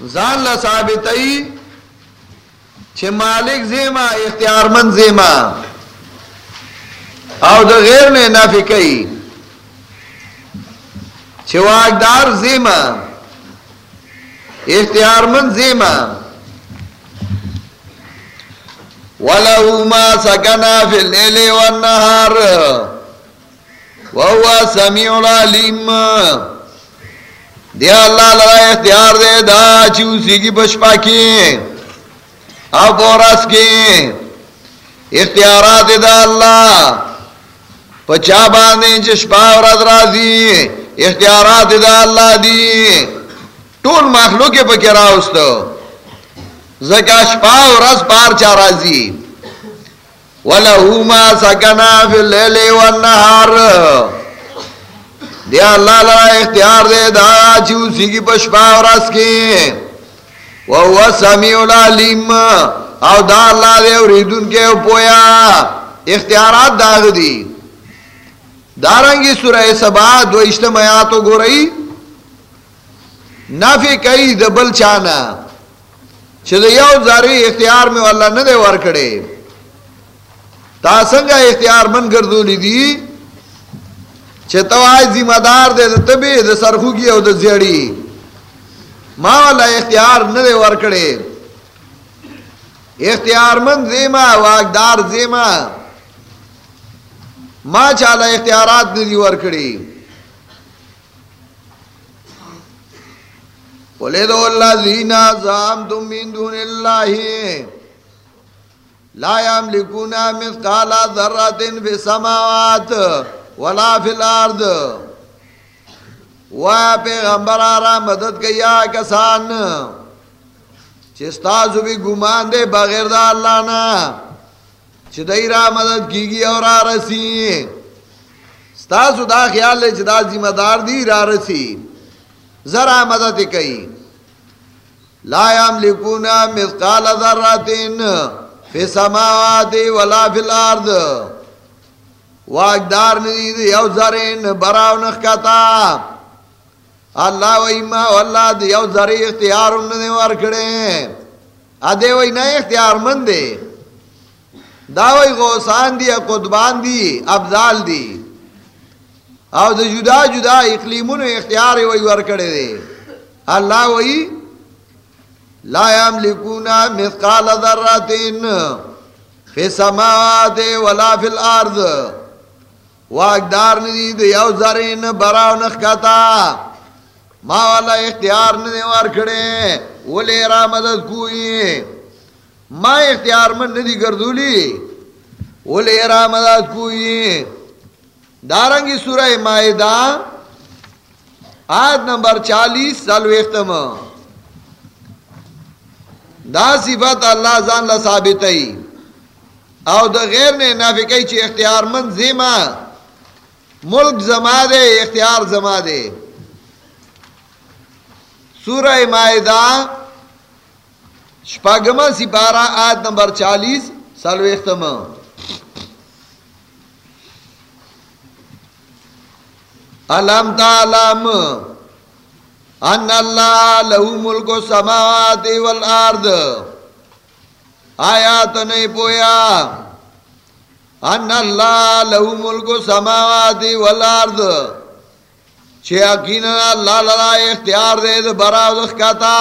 زان لا ثابتئی چھ مالک زیما اختیار مند زیما او دا غیر نے نافی کئی چھ واقدار زیما اختیار مند زیما وَلَهُ مَا سَكَنَا فِي اللَّيْلِ وَالنَّهَارِ، وَهُوَ سَمِيعُ الْعَلِيمُ۔ دیا اللہ لڑا اختیار دے، دا چوسی کی بشپا کی اب اور اس کی اختیارات دا اللہ۔ پچا باندھے چشپا اور ادرازی اختیارات دا اللہ دی۔ ٹول مخلوق کے پکرا اس تو زکا شپا اور اس پار چا رازی۔ وَلَهُ مَا سَكَنَا فِي اللَّيْلِ وَالنَّهَارِ۔ دیا اللہ لا اختیار دے دا چوسی کی پشپا اور اس کی۔ وہ سمیع العلیم۔ او دا اللہ دے اور ایدن کے پویا۔ اختیارات داغ دی دارنگی سورہ سبا دو اجتماعاتو گو رئی نافی کئی دبل چانا۔ چھو دا یو زاری اختیار میں اللہ ندے ورکڑے تا سنگا اختیار من گردو گردولی دی۔ چتوائی ذمہ دار دے تبھی دے سرخو کی او دے زیڑی. ما والا اختیار نہ دے ورکڑے. اختیار مند زیما واقدار زیما ما چالا اختیارات ندی ورکڑی. قُلِ دُو الَّذِينَ زَعَمْتُم مِّن دُونِ اللَّهِ لَا يَمْلِكُونَ مِثْقَالَ ذَرَّةٍ فِي السَّمَاوَاتِ. ولا فی الارض۔ وا پیغمبر آرا مدد کیا کسان۔ چستازو بھی گمان دے بغیر دا اللہ نا۔ چدائی را مدد کی گی اور آرسی ستازو دا خیال لے چدا ذمہ دار دی را رسی۔ ذرا مدد کئی۔ لا یملکون مثقال ذراتین فی سماوات ولا فی الارض۔ واقدار ندید یو زرین براو نخکتا اللہ وی ما واللہ دی، یو زری اختیار ندی ورکڑے ادے وی نئے اختیار من دے۔ دا وی غوثان دی قدبان دی ابزال دی۔ او دا جدا جدا اقلیمون اختیار وی ورکڑے دے۔ اللہ وی، لا یملکونا مثقال ذراتین فی سماوات ولا فی الارض۔ واقدار ندی دو یو زرین براو نخکتا ما والا اختیار ندی ورکڑے ولی را مدد کوئی۔ ما اختیار من ندی گردولی ولی را مدد کوئی۔ دارنگی سورہ مائدہ، آیت نمبر چالیس سالو اختم دا صفت اللہ زان لثابتی او دا غیر نے نافقی چی اختیار من زیمہ۔ ملک زما دے، اختیار زما دے۔ سورہ معدہ شپاگما سپارہ، آیت نمبر چالیس سالو اختم علم تعلم ان اللہ لہو ملک سماوات والارض۔ آیات نہیں پویا۔ ان اللہ لہو ملک سماوات والارض. چھے اکینا اللہ للا اختیار دے دے برا دخکتا.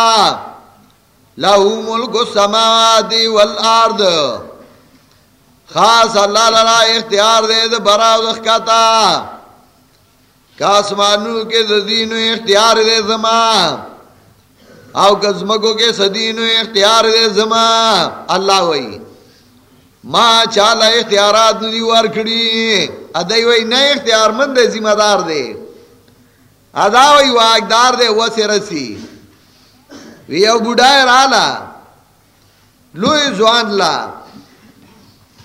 لہو ملک سماوات والارض. خاص اللہ للا اختیار دے دے برا دخکتا. کاسمانو کے زدینو اختیار دے زمان او کزمکو کے صدینو اختیار دے زمان اللہ وئی ما چالا اختیارات ندی ورکڑی ادائی وی نئے اختیار مند دے، ذمہ دار دے. ادا وی واقدار دے، وہ سے رسی. وی او بڑھائے رالا. لوی زوان لا.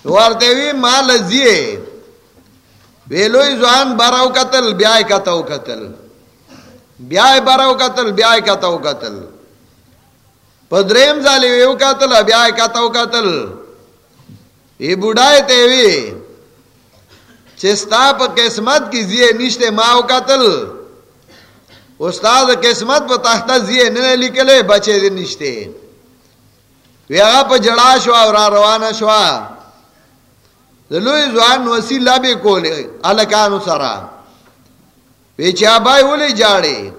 وارتے وی ما لزیے وی لوی زوان براو قتل، بیائی کتاو قتل. بیائی براو قتل، بیائی کتاو قتل. پدریم زالی ویو قتل، بیائی کتاو قتل. یہ بڑھائے تیوی، چستا پا قسمت کی زیے نشتے ماو قتل۔ استاد قسمت پہ تحت زیے ننے لکلے بچے دن نشتے۔ ویغا پہ جڑا شوا اور روانہ شوا۔ لوی زوان وسی لابی کولے، علکانو سرا۔ ویچی آبائی ولی جاڑے۔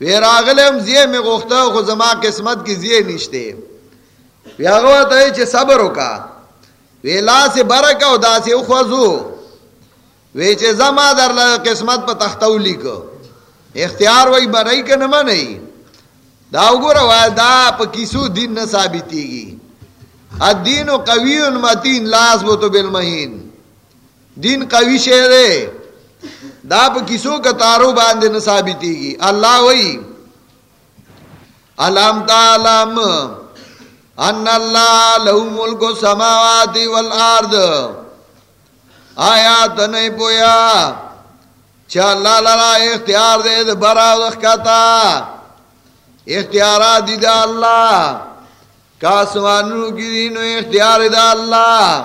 وی راغلم زیے میں گوختا خو زما قسمت کی زیے نشتے۔ ویغا تا چی صبر ہوکا وی لا سے برکا و دا اخوزو وی چی زما در قسمت پہ تختو لکو اختیار وہی برائی کا نما نہیں دا گورا دا پا کسو دین نہ گی الدین و قوی و متین لاس وہ تو بالمہین. دین قوی شہر دا پا کسو کا تارو باندے نہ گی اللہ وہی علام تعلم ان اللہ لہو ملک سماواتی والارد آیا تو نہیں پویا. اللہ لرا اختیار دے دے برا دخکتا. اختیارات دی دا اللہ. کاسمانو کی دینو اختیار دا اللہ.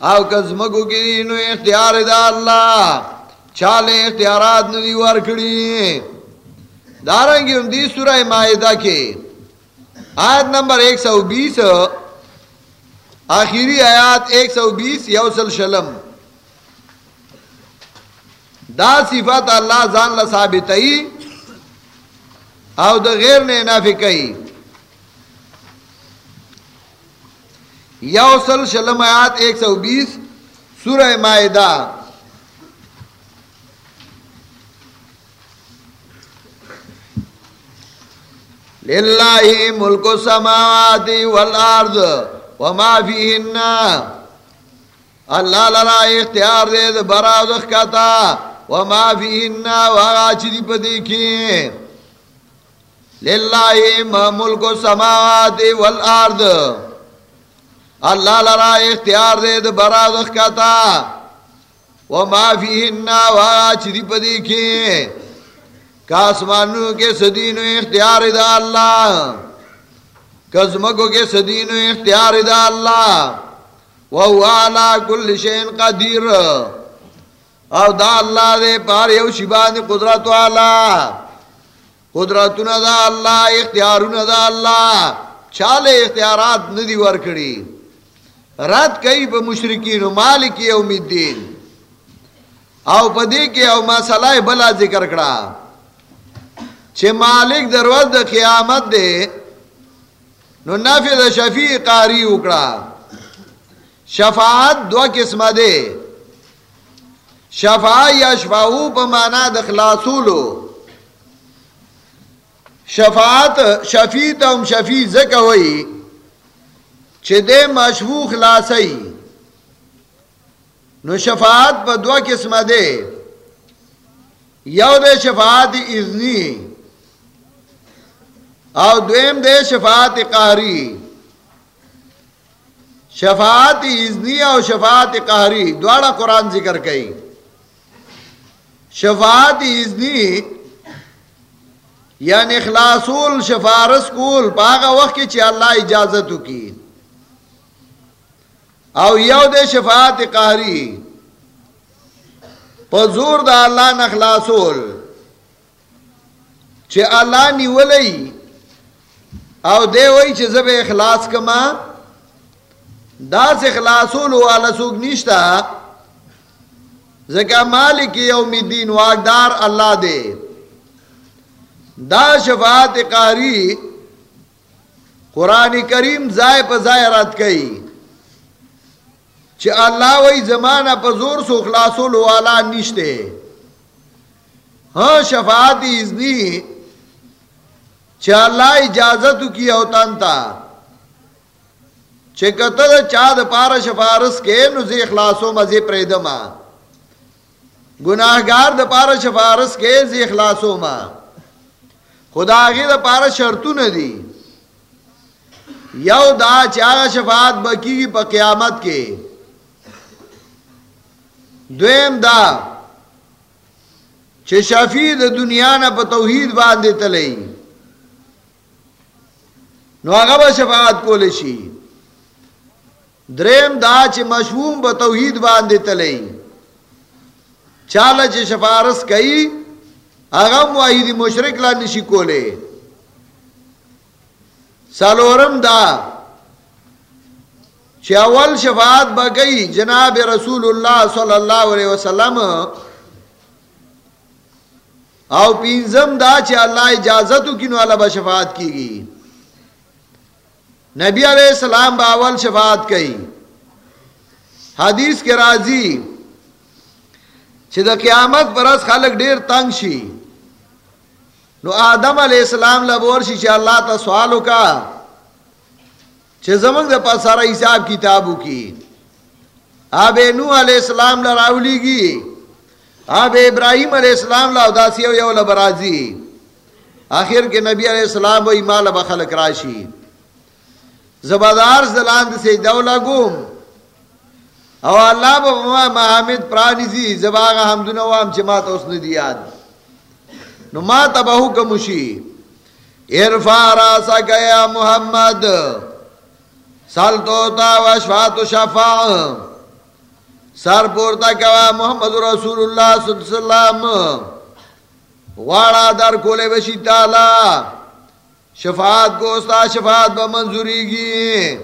او کزمکو کی دینو اختیار دا اللہ. چالے اختیارات نو ندی ورکڑی. دارنگی ہم دی سورہ معاہدہ کے. آیت نمبر ایک سو بیس، آخری آیات ایک سو بیس، یوسل شلم۔ دا صفت اللہ زان لا ثابت او د غیر نے نافی کئی یوسل شلم آیات ایک سو بیس، سورہ معدہ للہ ملک السماوات والارض وما فیہن اللہ لرا اختیار دے دے برا دخ کتا وما فیہن وغا چی پدی کی للہ ملک السماوات والارض اللہ لرا اختیار دے دے برا دخ کتا وما فیہن وغا چی پدی کی کاسمانو کے صدینو اختیار دا اللہ کزمکو کے صدینو اختیار دا اللہ، وہو آلا کل شین قدیر۔ او دا اللہ دے پار یو شبان قدرت والا، قدرتون دا اللہ، اختیارون دا اللہ، چالے اختیارات ندی ورکڑی رد کئی پا مشرکین و مالکی یوم الدین۔ او پا دے کے او مسئلہ بلا ذکر کڑا۔ چھے مالک دروز دا قیامت دے، نو نفی دا شفیع قاری اکڑا شفاعت دو قسم دے۔ شفاع یا شفاعو پا مانا دا خلاصولو۔ شفاعت شفیع تا ہم شفیع زکا ہوئی چھے دے مشفو خلاصی نو شفاعت پا دو قسم دے۔ یو دے شفاعت اذنی۔ او دویم دے شفاعت قہری۔ شفاعت ازنی او شفاعت قہری دوڑا قرآن ذکر کئی شفاعت ازنی یعنی خلاصول شفارس کول پاگا وقت کی چی اللہ اجازتو کی۔ او یو دے شفاعت قہری پزور دا اللہ نخلاصول۔ چی اللہ نیولی او دے وئی چې زب اخلاص کما دا سے خلاصول والا سوق نشتا. زکا مالک یوم الدین واقدار اللہ دے دا شفاعت قاری قرآن کریم زائے پہ زائے رات کئی چھ اللہ وی زمانہ پہ زور سو خلاصول والا نشتے ہاں شفاعت ازنی چا اللہ اجازت کی اوتان تا؟ چکتر چاد پار شفارس کے نزی اخلاصو مزی پریدما گناہ گار د پار شفارس کے زی اخلاصو ما. خدا غی د پار شرطو ندی. یو دا چاہ شفاعت بکی کی پا قیامت کے. دویم دا چھ شفید دنیا نا پا توحید باندے تلئی. نو هغه به شفاعت کول شي. دریم دا چې مشوم به توحید باندې تللی چاله چې شفارس کوي اغم واحد مشرک لا نشی کولے سالورم دا اول شفاعت بگئی جناب رسول اللہ صلی اللہ علیہ وسلم. او پینزم دا چ اللہ اجازت کی نو اللہ شفاعت کی گئی نبی علیہ السلام باول شفاعت کئی۔ حدیث کے راضی چھ قیامت پرس خلق ڈیر تنگ شی۔ نو آدم علیہ السلام لبور شی چھ اللہ تا سوالو کا۔ چھ زمان دا پاس سارا حساب کتابو کی۔ آب نو علیہ السلام لراولی گی آب ابراہیم علیہ السلام لا اداسی یو لبرازی آخر کے نبی علیہ السلام و ایمال بخلق راشی۔ زبادار زلاند سے دولا گوم او اللہ با ما محمد پرانیزی زباغ حمدنا وام چھ مات اس ندیاد نو ما تبا حکم شی. ارفا راسا گیا محمد. سال توتا و شفاعت و شفاع. سر پورتا کوا محمد رسول اللہ صلی اللہ علیہ وسلم. وارا در کولے بشی تالا. شفاعت کو استا شفاعت با منظوری گی۔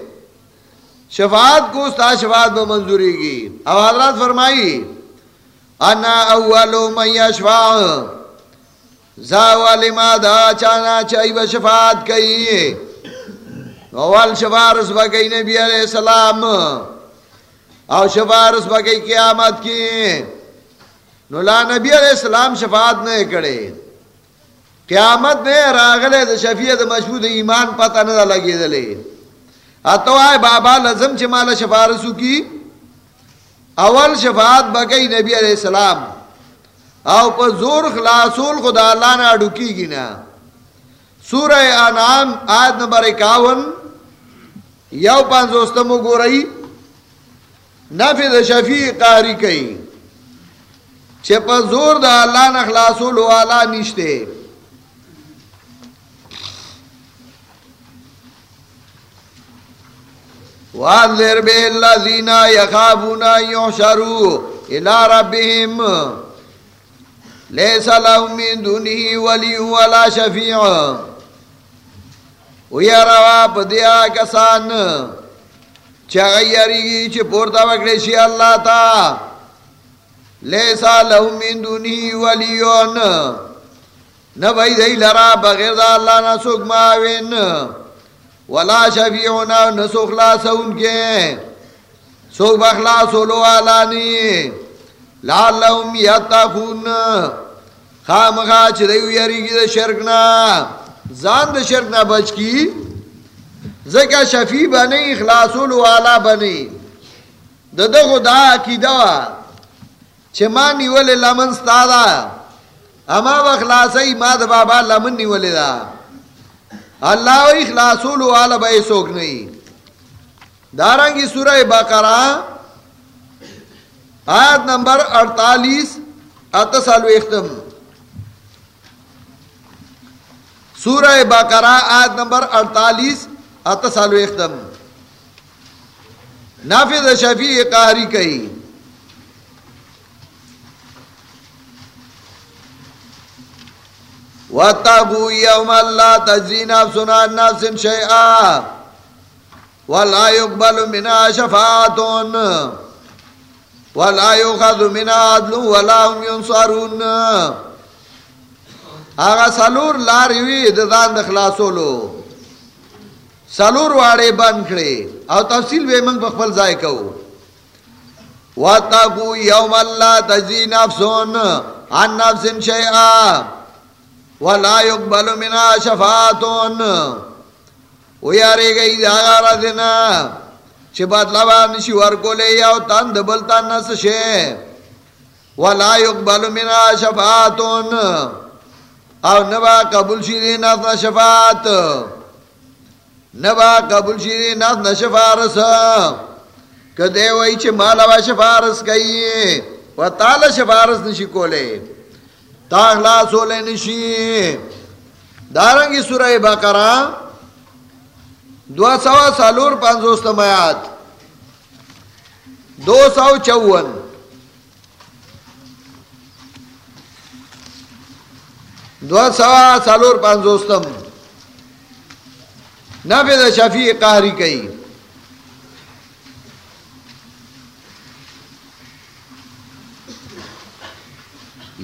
شفاعت کو استا شفاعت با منظوری گی۔ اب حضرات فرمائی، انا اولو من یشفاع زاوالی ما دا چانا چاہی با شفاعت کئی۔ اول شفارس با کئی نبی علیہ السلام۔ او شفارس با کئی قیامت کی۔ نو لا نبی علیہ السلام شفاعت نہیں کڑے قیامت نے راغلے دا شفیعت مشہود ایمان پتہ نہ لگی دلے۔ اتو آئے بابا لزم چھ مالا شفارسو کی۔ اول شفاعت بگئی نبی علیہ السلام۔ او په زور خلاصول خدا اللہ نے اڈکی گی نا۔ سورہ انعام آیت نمبر اکاون۔ یو پانزوستمو گو رئی نفذ شفیع قاری کئی۔ چھے پا زور دا اللہ نے خلاصول والا نشتے۔ وَانذِرْ بِالَّذِينَ يَخَافُونَ يُحْشَرُوا إِلَى رَبِّهِمْ لیس لهم من دونه ولی ولا شفیع وی روا پدیا کسان چا غیری چی پورتا وکڑیشی اللہ تا لیسا لهم من دونه ولیون نبای دی لرا بغیر دا اللہ نسوک ماوین ولا شفیعونا نسوک لاسون کے سوک بخلاسولو آلانی لعلهم یتقون۔ خامخا چې دوی یریږي د شرک نه ځان د شرک نه بچ کی۔ زکه شفیع بنی اخلاصول والا بنی د دغه دا عقیده چې ما نیول لمن ستادا اما بخلاصي ما د بابا لمن نیول دا۔ الله او اخلاصول والا به سوک نه دارنګي سوره بقره آیت نمبر اڑتالیس اتسالو اختم سورہ بقرہ، آیت نمبر اڑتالیس اتسالو اختم نافذ شفیع قہری کئی وَاتَّقُوا يَوْمَ اللَّهَ تَجْزِي نَفْسٌ عَنْ نَفْسٍ شَيْئًا وَلَا يُقْبَلُ مِنْهَا شَفَاعَةٌ ولا يؤخذ من عدل ولا هم ينصرون آغا سالور لاروی د ځان د خلاصولو. سالور واړې بند کړي او تفصیل به موږ په خپل ځای کوو. واتقوا يوم لا نفس عن نفس شيئا ولا يقبل منها شفاعه وياريږي دا راځنه چې بدلا باندې شي ورکولې یو تند بل تن نس شه ولا يقبل منا شفاعت او نبا قبول شي دي نه شفاعت۔ نبا قبول شي دي نه شفارس۔ کده وای چې مال وا شفارس کوي و تعالی شفارس نشي کوله تا اخلاص ولې نشي دارنګي سوره بقره دو سوا سالور پانزوست میات دو سو چون دو سوا سالور پانزوستم نفی دا شفیع قہری کئی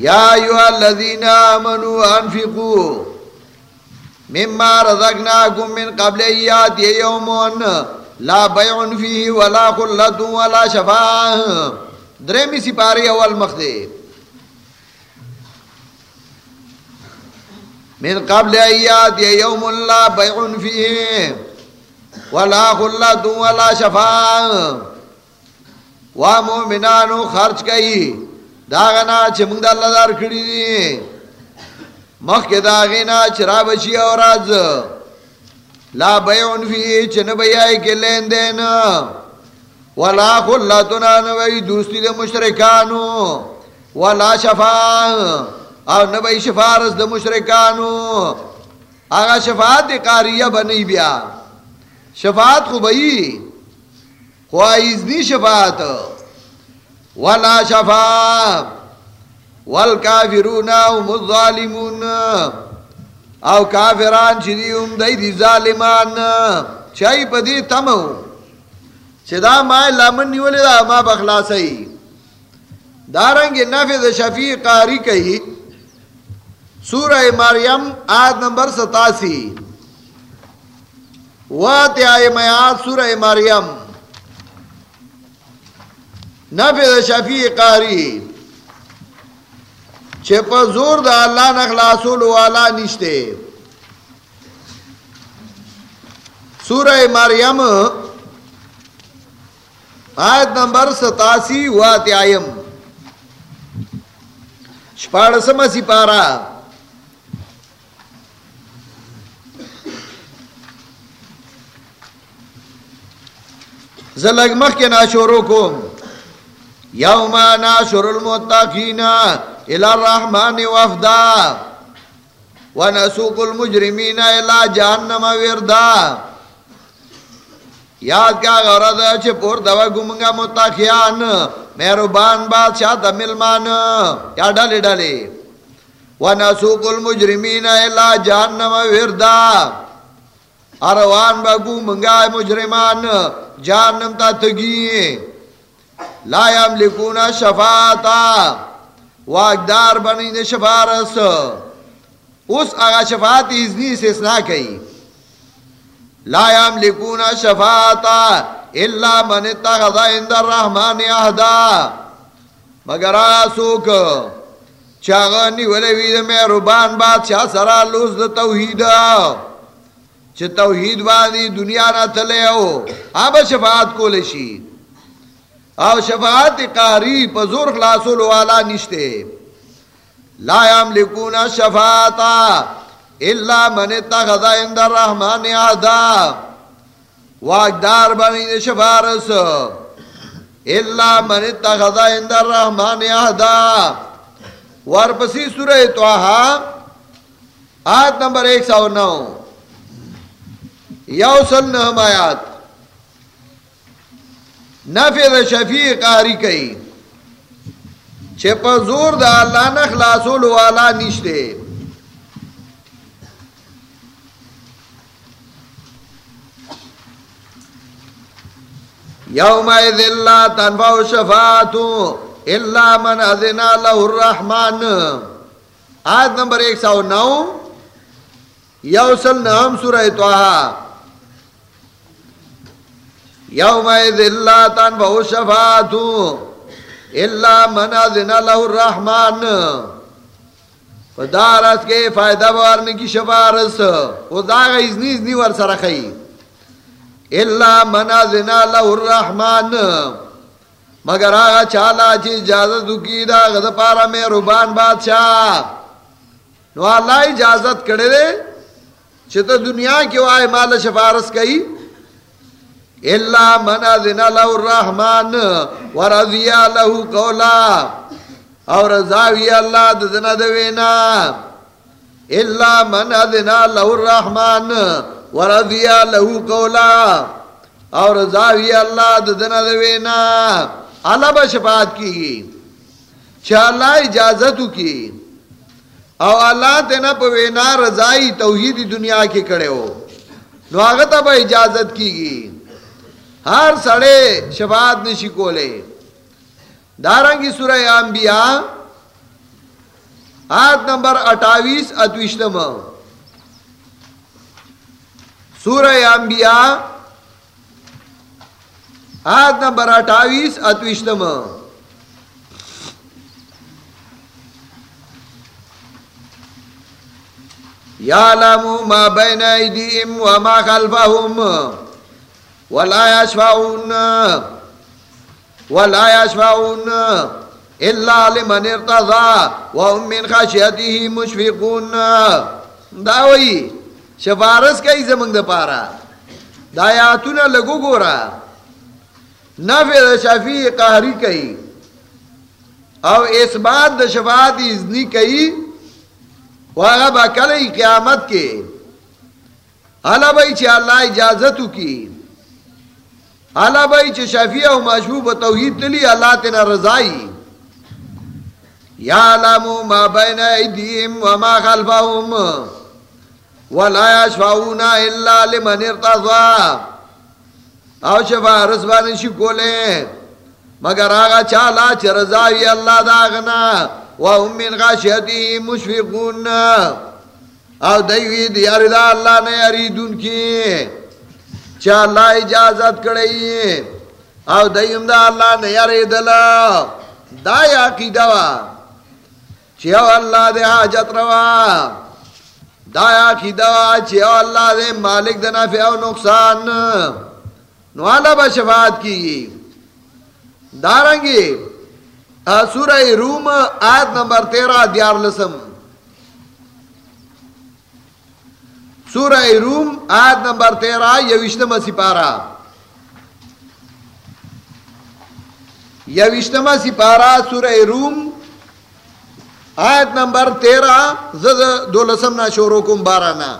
یا ایوہ الذین آمنوا انفقوا مما رزقناکم من قبل ایات یومون لا بیعن فیہ ولا خلت ولا شفاہ درمی سپاری اول مخدے من قبل ایات یوم لا بیعن فیہ ولا خلت ولا شفاہ ومؤمنانو خرچ کئی داغنا چھ منگ دا اللہ دار کھڑی دی مخ کے داغینا چرا بچی اور آز لا بیعن فی چھ نبیائی کے لین دین ولا خلتنا نبی دوستی دے مشرکانو. ولا شفاء او نبی شفارس دے مشرکانو. آگا شفاعت قاریہ بنی بیا. شفاعت خو بئی خواہیز دی شفاعت. ولا شفا والکافرون هم الظالمون. او کافران چی دی ام دی دی ظالمان. چای پا دی تمو چی دا ما لامن نیولی دا ما بخلاسی دارنگ نفذ شفیع قاری کئی سورہ مریم آیت نمبر ستاسی. وات آئے میات سورہ مریم. نفع شفیع قاری چه پا زور دا اللہ نخلاصول والا نشتے۔ سورہ مریم، آیت نمبر ستاسی، وات آئیم شپاڑ سمسی پارا۔ زلگ مخ کے ناشوروں کو یوم ناشر المتقین الى الرحمن وفدا ونسوق المجرمین الى جہنم وردا۔ یاد کیا غرض چھے پور دوا گمگا متقیان محربان بادشاہ دا ملمان یا ڈالے ڈالے ونسوق المجرمین الى جہنم وردا۔ اروان با گمگا مجرمان، جہنم تا تگیئے لا یملکون شفاعتا. واقدار بنی دے شفارس. اس اگا شفاعت ازنی سے اسنا کئی لا یملکون شفاعتا الا من اتخذ عند الرحمن احدا مگر آسوک چاغنی ولوی دے محربان بادشاہ سرا لوز دے توحید. چھ توحید بانی دنیا نہ تلے ہو آب شفاعت کو لشید او شفاعت قاری پا زور خلاصول والا نشتے۔ لا یملکون شفاعتا الا من اتخذ عند الرحمن عہدا۔ واقدار بنی شفارس۔ الا من اتخذ عند الرحمن عہدا۔ ورپسی سورہ توہا آیت نمبر ایک سو نو۔ یوسل نہم آیات۔ نفع شفیع قاری کئی چھے پا زور دا اللہ نخلاصول والا نشتے یوم ایذ اللہ تنفع شفاعتو اللہ من اذنا لہ الرحمن۔ آیت نمبر ایک سو نو یوسل نام سورہ توہا یوم لا تنفع شفاعت الا من اذن له الرحمن. فدارت کے فائدہ بارنے کی شفارس. وہ داغ ازنی ازنی ور سرخی. الا من اذن له الرحمن. مگر آگا چالا چی اجازت کی دا غد پارا میں ربان بادشاہ. نو اللہ اجازت کڑے دے. چھتا دنیا کیوں آئے مال شفارس کئی. اللہ من اذن له الرحمن ورضی له قولا. اور رضاوی اللہ دزنا دوینا اللہ من اذن له الرحمن ورضی له قولا. اور رضاوی اللہ دزنا دوینا اللہ با شفاعت کی گی چاہ اللہ اجازتو کی. او اللہ تینا پا وینا رضائی توحیدی دنیا کی کڑے ہو نو آگتا با اجازت کی گی ہر سڑے شفاعت نشی کولے دارنگی سورہ انبیاء، آیت نمبر اٹھائیس اتوشتم سورہ انبیاء، آیت نمبر اٹھائیس اتوشتم یعلم ما بین ایدیم وما خلفهم ولا يشفعون ولا يشفعون الا لمن ارتضى وهم من خشيته مشفقون. داوی شفارس کئی زمانگ دا پارا، دا یاتونا لگو گورا. نفع دا شفیع قہری کئی، او اس بات دا شفاعت ازنی کئی، واغا با کلی قیامت کے، حالا بھائی چھے اللہ اجازتو کی۔ حالا بھائی چھے شفیع و مشبوب و توحید تلی اللہ تینا رضائی یعلمو ما بین ایدیم و وما خلفهم ولا یشفعونا الا لمن ارتضا. او شفا رسبانی شکولے مگر آغا چالا چھ رضاوی اللہ داغنا وهم من غاشیتی مشفقون. او دیوی دیاری دا اللہ نے یریدون کی. چا اللہ اجازت کڑئی او دیم دا اللہ نے یرید دا یا کی دوا چیو اللہ دے حاجت روا۔ دا یا کی دوا چیو اللہ دے مالک دے نفع و نقصان۔ نوالا با شفاعت کی۔ گی دارنگی سورہ روم، آیت نمبر تیرہ دیار لسم سورہ روم، آیت نمبر تیرہ یوشتم سپارہ۔ یوشتم سپارہ، سورہ روم، آیت نمبر تیرہ، زد دو لسم نا شورو کم بارانا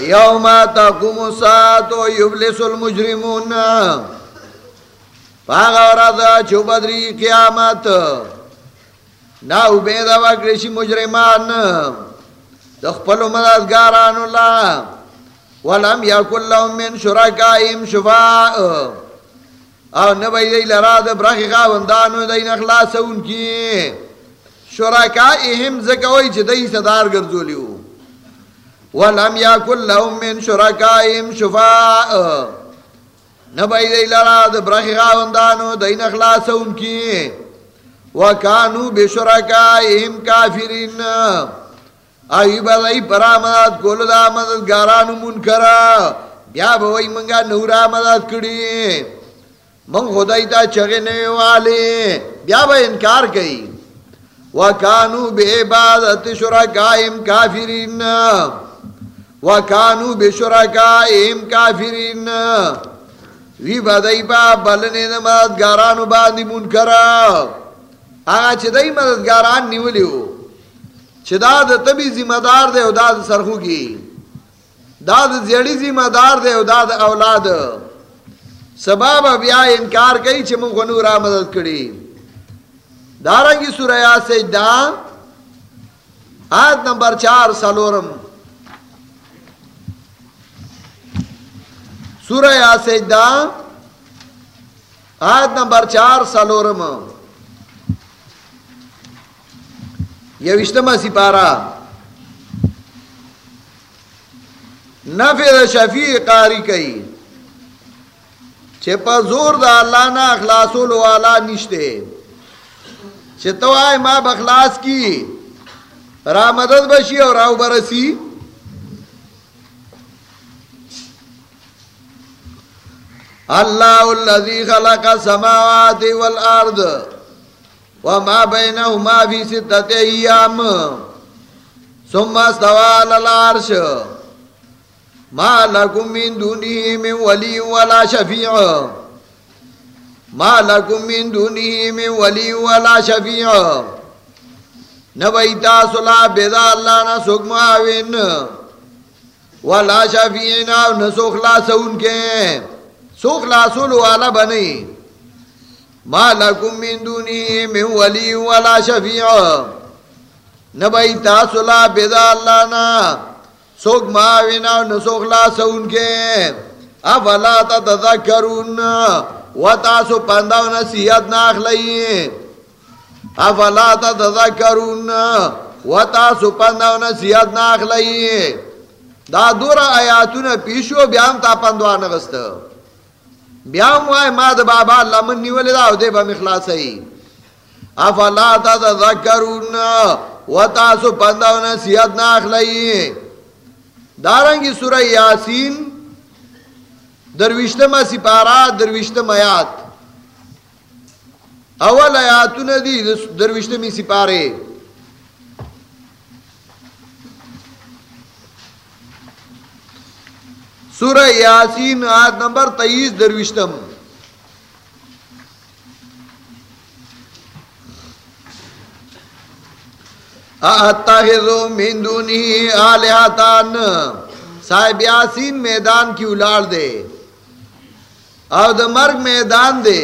یوم تقوم الساعت یبلس المجرمون۔ پاگا چو بدری قیامت. نا امید وکرشی مجرمان. دخپلو مددگاران اللہ ولم یکن لهم من شرکائیم شفاء. او نبی دی لراد برخی خواندانو دی نخلاصون کی شرکائیم زکوی چه دی صدار گرزولیو ولم يكن لهم من شركائهم شفاء. نبي دي لرا د برخي خاوندانو دين اخلاصون کی وكانوا بشركائهم كافرين ای بلای پرامداد کول دا مددگارانو منکر. بیا بوئی منگا نورا مدد کری من خدای تا چغنے والے بیا با انکار کئی. وکانو بے عبادت شرکائم کافرین. وکانو بشرکائهم کافرین. وی بدای با بلنے دا مددگارانو باندی منکر آگا چه دای مددگاران نیولیو. چه دا دا تبی ذمہ دار دے او دا دا سرخو کی دا دا زیڑی ذمہ دار دے او دا دا اولاد. سباب بیا انکار کئی چه من خونو را مدد کری. دارنگی سورہ سجدہ آیت نمبر چار سالورم سورہ سجدہ آیت نمبر چار، سالورم۔ یہ وشتما سپارہ۔ نفر شفیع قاری کئی۔ چھے پا زور دا اللہ نا اخلاصو لو آلا نشتے۔ چھے تو آئے ما بخلاص کی۔ را مدد بشی اور راو برسی۔ اللہ الذي خلق السماوات والارض وما بينهما في ستة ايام ثم استوى على العرش ما لكم من دونه من ولي ولا شفيع ما لكم من دونه من ولي ولا شفيع نبیتا صلاح بیدا اللہ نا سکھ معاون ولا شفیعنا نسو خلاص ان کے سو خلاصول والا بنی. ما لکم من دونی من ولی ولا شفیع. نبی تاسولا بیدا اللہ نا. سوک ماوینا نسو خلاصون کے. افلا تتذکرون. و تاسو پنداو نصیحت ناخ لئی افلا تتذکرون. و تاسو پنداو نصیحت ناخ لئی دا دور آیاتون پیشو بیام تا پندوان غست بیام وای ما دا بابا لمن نیولی دا دے با مخلاصی افلا تتذکرون و تاسو پنداو نصیحت ناخ لئی دارنگی سورہ یاسین، درویشتم سپارا درویشتم آیات. اول آیاتون دی درویشتمی سپارے سورہ یاسین آیت نمبر تیئیس درویشتم۔ اتخذو من دونی آلیاتان صاحب یاسین میدان کی اولار دے۔ او د مرگ میدان دے۔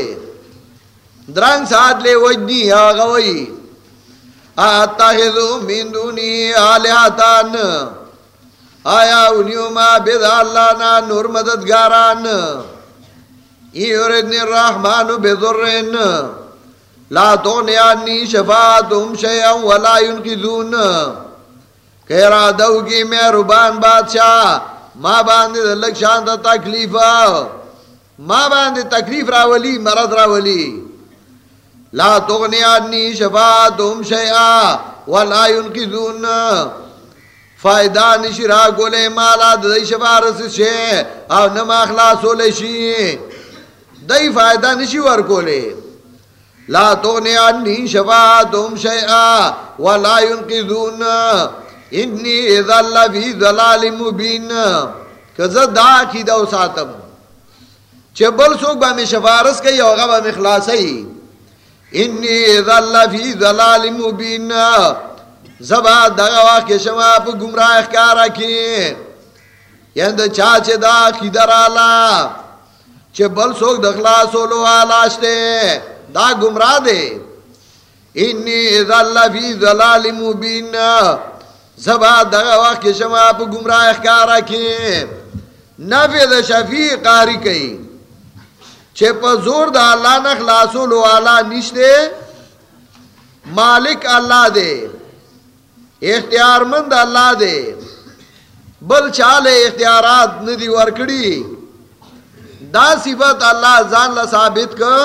درنگ ساتھ لے وجنی آگا وی اتخذو من دونی آلیاتان آیا انیو ما بید اللہ نا نور مددگاران. ایوردنی الرحمن بذرین لا تغنی انی شفاعتم شیئا ولا ینقذون. کہہ رہا دو کی میں ربان بادشاہ، ما باندے دلک شاندہ تکلیفہ ما باندې تکلیف راولی مرض راولی لا تغنی عنی شفاعتهم شیئا ولا ينقذون فائدہ نشی را گولے مالا دی شفارس شے او نما اخلاص ہو لشی دی فائدہ نشی ور گولے۔ لا تغنی عنی شفاعتهم شیئا ولا ينقذون انی اذا اللہ فی ظلال مبین۔ کزا دا کی دو ساتم چه بل سوک با می شفارس کئی اوغا با می خلاصی انی ذل فی ذلال مبین۔ زبا دغا واقع شما پا گمراہ اخکارا کی یند چاچ دا خیدر آلا چه بل سوک دخلاسو لو آلاشتے دا گمراہ دے انی ذل فی ذلال مبین زبا دغا واقع شما پا گمراہ اخکارا کی نفی دا شفیع قاری کئی چھے پا زور دا اللہ نخلاسو لو آلہ نشتے مالک اللہ دے اختیار مند اللہ دے۔ بل چالے اختیارات ندی ورکڑی۔ دا صفت اللہ زان لثابت کا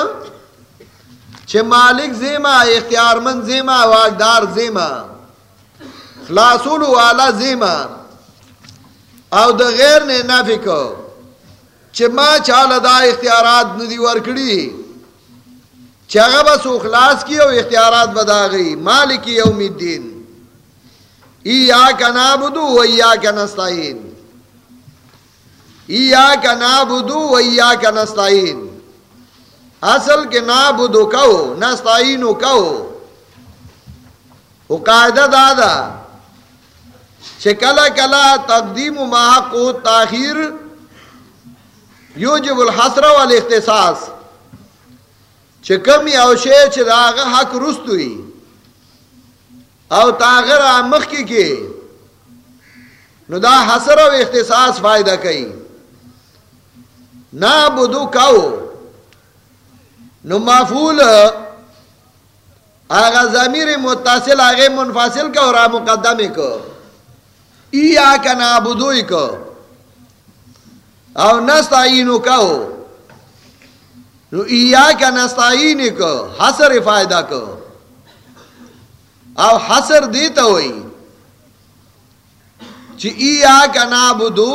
چھے مالک زیما اختیار مند زیما واقدار زیما خلاسو لو آلہ زیما او دا غیر نے نفی کو چې ما چاله دا اختیارات ندی ورکړي چې هغه بس اخلاص کی او اختیارات بداغي مالک یوم الدین۔ ایاک نعبدو و ایاک نستعین ایاک نعبدو و ایاک نستعین اصل کے نعبدو کہو نستعینو کہو او قاعدہ دادا چې کلا تقدیم و محق و تاخیر یوجب الحسر والاختصاص چې کم یو حق رستوي او تاغر مخ کې کې نو دا حسر او اختصاص فائدہ کوي نا بدو کاو نو مفعول آغا ضمیر متصل آغا منفصل کا اور مقدم کو ای آکا نابدوی کو او نستعینو کہو نو ایاکا نستعینی کو حسر فائدہ کو او حسر دیتا ہوئی چی ایاکا نابدو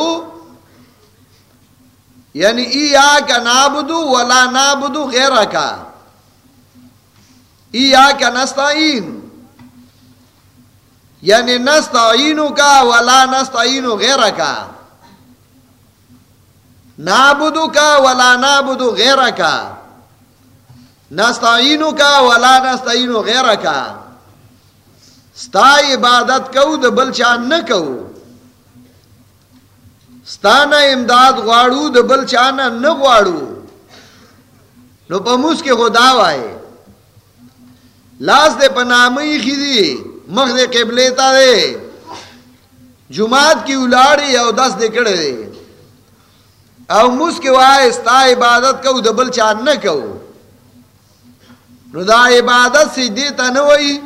یعنی ایاکا نابدو ولا نابدو غیرکا ایاکا نستعین یعنی نستعینو کا ولا نستعینو غیرکا نابدو کا ولا نابدو غیر کا نستعینو کا ولا نستعینو غیر کا ستا عبادت کو د بل چان نہ کو. ستانا امداد غواړو، د بل چانا نه نه غواړو. نو په موس کې خدا وای، لاس دې پنامي خېدي مخ دې قبله ته دې جمعات کی ولاړی او دس دې کړه دې او موس کې وای، ستا عبادت کو د بل چا نه کو. نو دا عبادت سي دې ته نه وای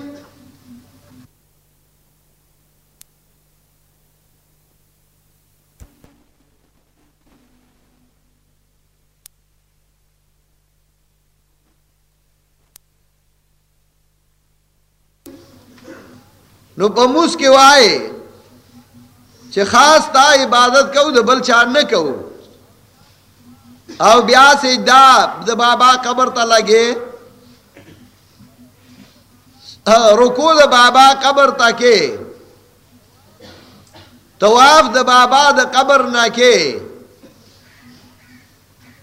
نو پموس کې وای چې خاص تا عبادت کو د بل چا نه کو او بیا سي دا بابا قبر ته لګي رکو د بابا قبر ته کې. طواف د بابا د قبر نه کې.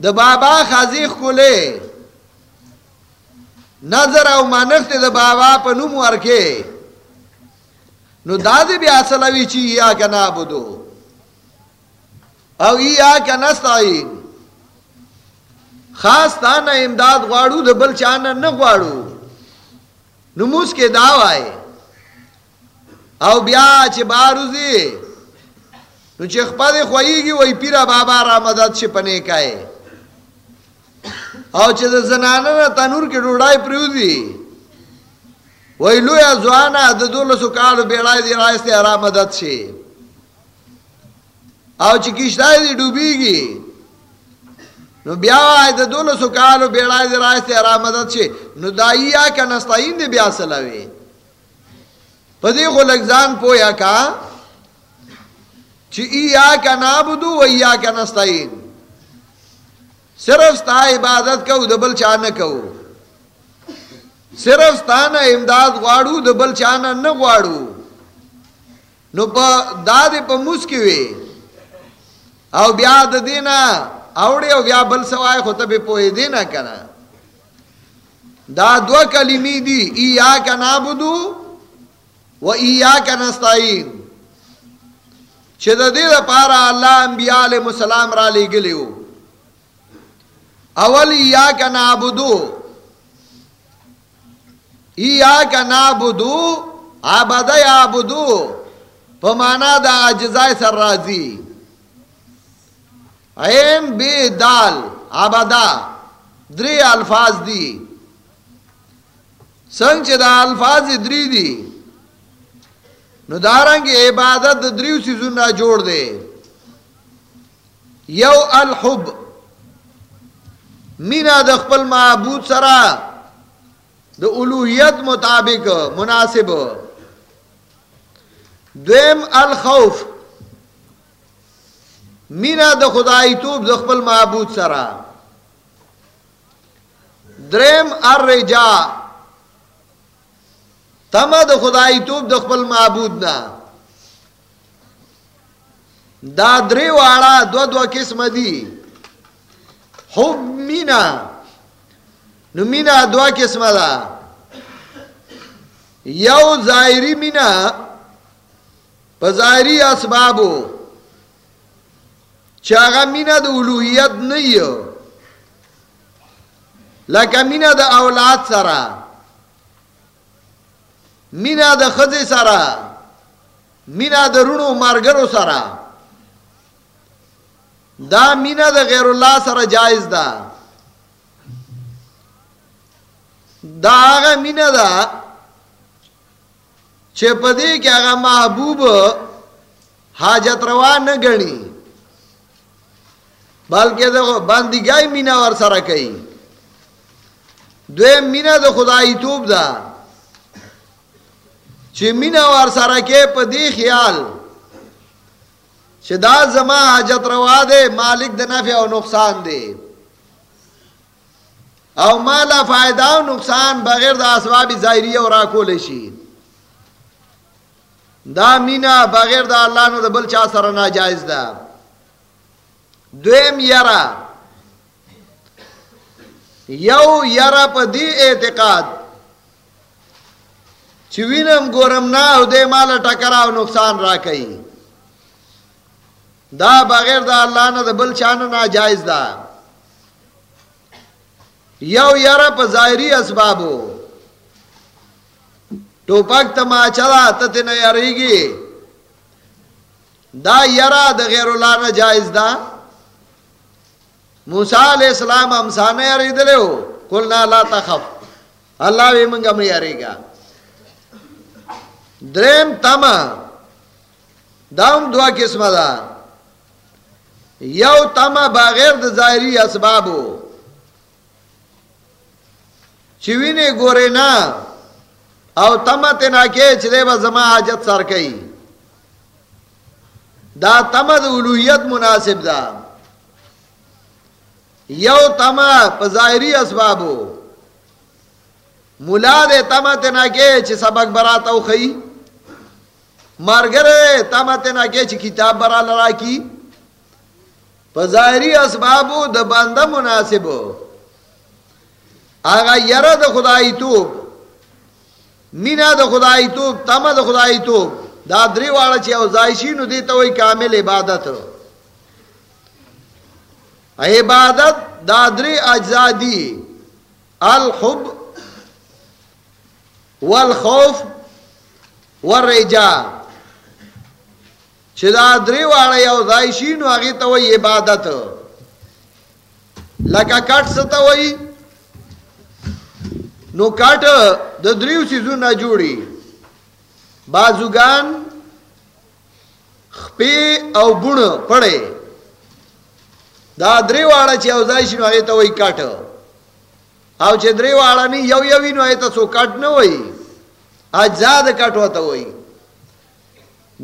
د بابا خازیخ کوله نظر او منخت د بابا په نوم ورکه نو داد بیا سلوی چی یا کنا بدو او یا کنا ستاین خاص تانا امداد غواړو د بل چانا نه غواړو نو موس کې دا او بیا چې باروزی نو چې خپل خوېږي وای پیرا بابا را مدد شي پنه کای او چې د زنانه تنور کې ډوډۍ پریوزی وای لوی ځوانه، د دولسو کالو بیړای دی راځي آرام مدد شي او چې کیشتای دی ډوبېږي نو بیا د دولسو کالو بیړای دی راځي آرام مدد شي نو دایا کنه ستاین دی بیا سلوي. پدې خو لګزان پویا کا چې یا کنا عبدو و یا کنا استاین صرف ستا عبادت کو د بل چا نه کوو. صرف ستانه امداد غواړو د بل چانه نه غواړو نو په داد په مسکی وي او بیا د دینه اوړې او بیا بل سوای خو ته به پوهې دینه کنه دا دو کلمې دي ایاک نعبدو و ایاک نستعين چې د دې لپاره الله انبیاء علیهم السلام را لېګلیو اول ایاک نعبدو۔ ایاک نعبدو عبد یعبدو په معنا د سر راضی عین، بی، دال، عبدا. درې الفاظ دي. څنګه چې الفاظ درې دي، نو عبادت د دریو سيزونو جوړ دی. یو الحب. مینا د خپل معبود سره د الوهیت مطابق مناسب. دویم، الخوف. مینا د خدای توب د خپل معبود سره. دریم الرجا تما د خدای توب د خپل معبود نه. دا درې واړه دو دو قسم دي. حب مینا. نو مینا دوا قسمه ده یو ظاهری مینا په ظاهری اسبابو. چې هغه مینا د اولوہیت نه یو لکه مینا د اولاد سره مینا د خځې سره مینا د رونو مارګرو سره دا مینا د غیر الله سره جایز ده دا هغه مینا ده چې په دې کې محبوب حاجت روا نه غني بلکې د بندګۍ مینا ور سره کوي. دوی مینا د خدای توب ده. چې مینا ور سره کې په دې خیال چې دا زما حاجت روا ده مالک د نفع او نقصان دی. او مالا فائدہ او نقصان بغیر د اسباب ظاهریه او راکول شي. دا مینا بغیر د الله نه د بل چا سره ناجایز ده. دویم یرا. یو یرا په دی اعتقاد چې وینم ګورم نه او د مال ټکر او نقصان را کوي. دا بغیر دا اللہ نہ دا بل چان ناجائز دا یو یار پا ظاہری اسبابو. ٹوپک تماچا دا تتنا یریگی دا یرا دا غیر اللہ نہ جائز دا. موسیٰ علیہ السلام امسانے یری دلے ہو. قلنا لا تخف. اللہ بھی منگا میں یری گا درم تما دام دعا قسم دا. یو تما بغیر د ظاهری اسبابو. چوینه ګوره نه او تما ته نه کې چې به زما حاجت سر کوي دا تما د اولوہیت مناسب ده یو تما په اسبابو۔ مولا دې تما ته نه کې سبق براته او خي مرګره تما ته نه کې کتاب برا لرا کی۔ ظاہری اسبابو د بنده مناسبو۔ آگا یرا د خدای توب، مینا د خدای توب، تما د خدای توب. دا دری واړه چې او زایشی نو دی ته وای کامل عبادت عبادت دا دری اجزا دی الحب والخوف والرجاء. چې دا درې واړه یو ځای شي نو هغه ته وایي عبادت لکه کټ څه ته وایي نو کټ د دریو سيزو نه جوړي بازوګان، خپې او بڼ پړې دا درې واړه چې یو ځای شي نو هغه ته کټ او چې درې واړه نه یو یو نو هغه ته څو کټ نه وایي. اجزا د کټ وته وایي.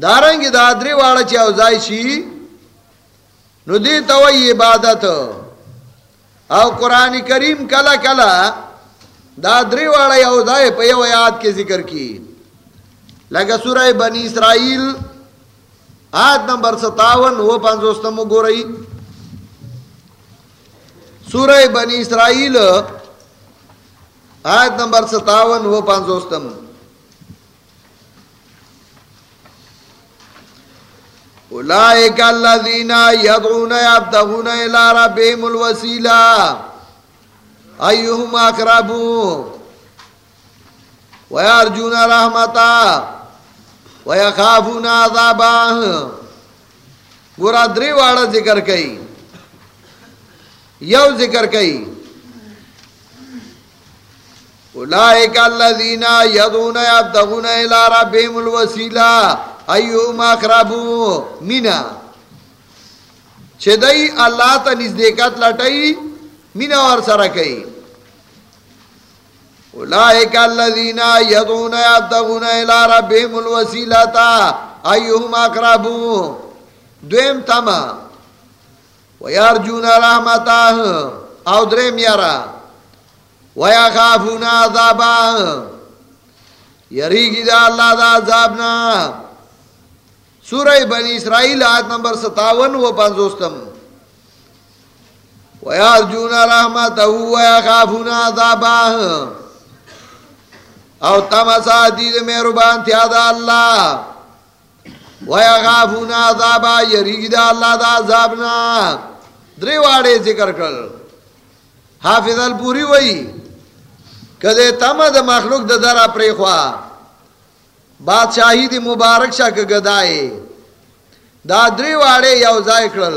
دارنګ دا درې واړه چې اوځای شي، نو دې توي عبادت. او قران کریم کلا کلا دا درې واړه یو ځای په یو آیات ذکر کی. لکه سوره بنی اسرائیل، آیت نمبر 57 و 50 مو ګورئ. سوره بنی اسرائیل، آیت نمبر 57 و 50 اولائک الذین یدعون یبتغون الی ربهم الوسیلہ. ایہم اقرب ویرجون رحمتا ویخافون عذابا گورا دری واڑا ذکر کئی، یو ذکر کئی. اولائک الذین یدعون یبتغون الی ربهم الوسیلہ ایو ما خرابو مینا اللہ تا نزدیکت لٹائی مینا ور سره کئی۔ اولائک الذین یدعون یبتغون الی ربهم الوسیلتا ایهم اقربو دویم تما ویرجون رحمته او دریم یرا ویخافون عذابا یریگی دا اللہ دا عذابنا۔ سورہ بنی اسرائیل آیت نمبر ستاون و پانزوستم وَيَرْجُونَ رَحْمَتَهُ وَيَخَافُونَ عَذَابَهُ. او تمسا دید مہربان تھیا دا اللہ. وَيَخَافُونَ عَذَابَهُ یریگ دا اللہ دا عذابنا دری واڑے ذکر کر. حافظ الپوری وئی، کدے تم دا مخلوق دا در اپری خواہ بادشاہی دی مبارک شاک گدائے. دا دری واڑے یو ځای کړل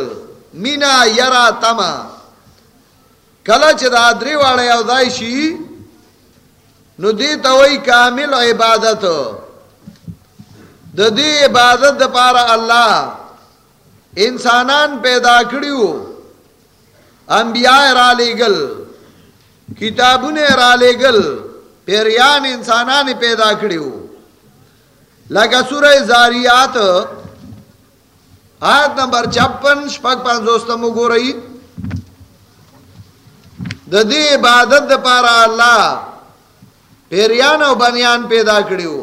مینا یرا تما. کله چې دا دری واړے یو ځای شي نو دې ته کامل عبادت. د دې عبادت د پاره الله انسانان پیدا کړیو انبیاء را لګل کتابونه را لګل پیریان انسانان پیدا کړیو لگا سورہ زاریات، آیت نمبر چپن شپک پانچ دوستم گو رہی. دا دی عبادت دا پارا اللہ پیریان و بنیان پیدا کریو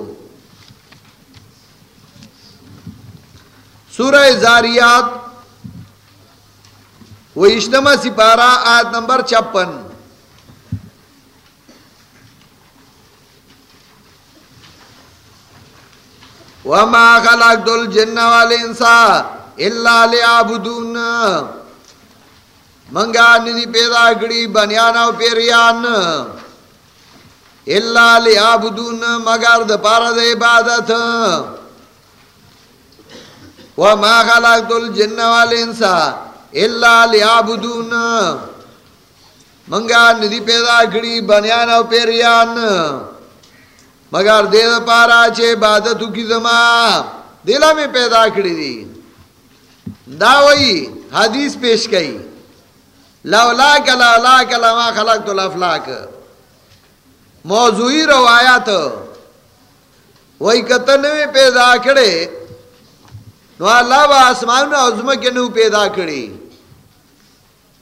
سورہ زاریات وہ اشتما سپارہ آیت نمبر چپن وما خلقت الجن والانسا اللہ لیعبدون منگا ندی پیدا کری بنیانا و پیریان. اللہ لیعبدون مگر دا پارا دا عبادت. وما خلقت الجن والانسا اللہ لیعبدون. منگا ندی پیدا کری بنیانا و پیریان. مگر دے دا پارا چھے عبادتو کی زمان دلا میں پیدا کری دی۔ دا وئی حدیث پیش کئی۔ لولا کا لولا کا لما خلق تو لفلاک موضوعی روایات. وہی کتن میں پیدا کرے نو اللہ با آسمان میں عظم کے نو پیدا کری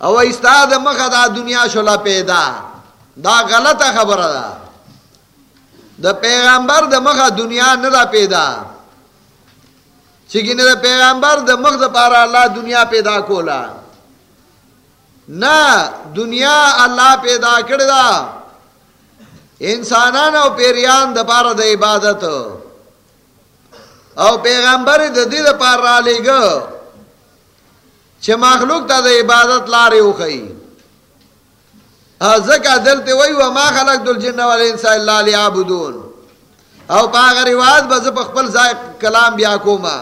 او استاد مخ دا دنیا شلا پیدا. دا غلط خبر دا دا پیغمبر دا مخ دنیا ندا پیدا. چکی دا پیغمبر دا مخ دا پارا اللہ دنیا پیدا کولا نہ دنیا اللہ پیدا کردہ. انسانان او پیریان د پاره د عبادت. او پیغمبر د دې د پاره را لېګ چې مخلوق ته د عبادت لارې وخی ځکه دلته وای و ما خلقت الجن والانس الا ليعبدون او پاغه روایت به په خپل ځای کلام بیا کوما.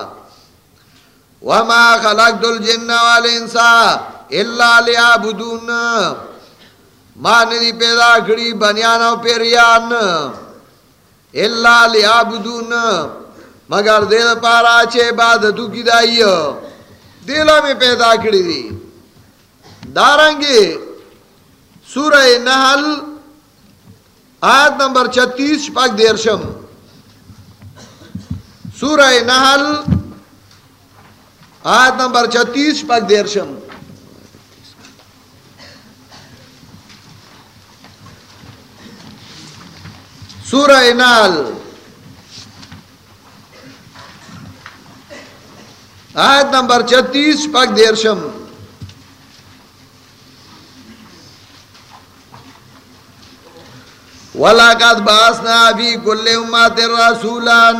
وما خلق دل جن خلقت الجن والانس الا ليعبدون ما ندی پیدا کری بنیان او پیریان اللہ لیابدون مگر دے دا پارا چھے عبادتو کی دائی دیلا میں پیدا کری دی۔ دارنگی سورہ نحل آیت نمبر چھتیس پاک دیرشم۔ سورہ نحل آیت نمبر چھتیس پاک دیرشم۔ سورہ نال آیت نمبر چھتیس پک دیرشم وَلَقَدْ بَعَثْنَا فِي كُلِّ أُمَّةٍ رَسُولًا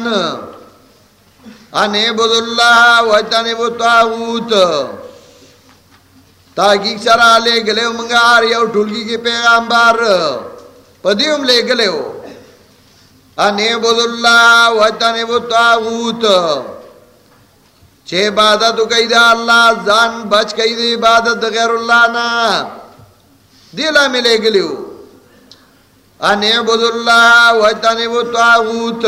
أَنِ اعْبُدُوا اللَّهَ وَاجْتَنِبُوا الطَّاغُوتَ۔ تحقیق سرا لے گلے منگا یو ٹھلکی کے پیغمبر۔ پدیوم لے گلے ہو۔ انیبود اللہ وطنب التاغوت چھے عبادتو کئی دا اللہ زان بچ کئی دا عبادت غیر اللہ نا. دیلا ملے گلیو. انیبود اللہ وطنب التاغوت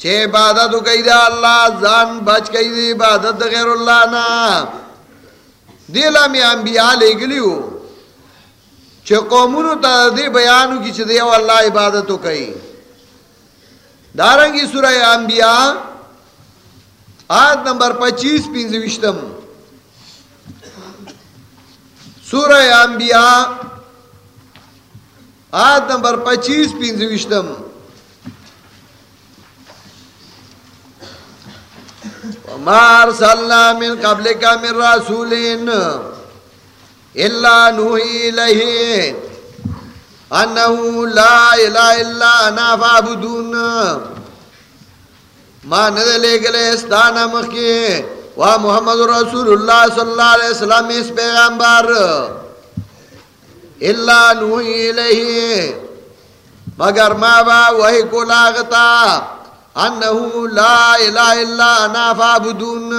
چھے عبادتو کئی دا اللہ زان بچ کئی دا عبادت غیر اللہ نا. دیلا میں انبیاء لے گلیو. چې قومونو ته دې بیانو کې چې دی او الله عبادت کوي دارنګي سوره انبیاء، آیت نمبر 25 پنځوشتم سوره انبیاء، آیت نمبر 25 پنځوشتم وما ارسلنا من قبلك من رسولين الا نوحي اليه انه لا اله الا انا فاعبدون. ما نه لګلې ستانه مخکي وا محمد رسول الله صلی الله علیه وسلم، اس پیغمبر. الا نوحي اليه مگر ما با وحی کو لاغتا انه لا اله الا انا فاعبدون.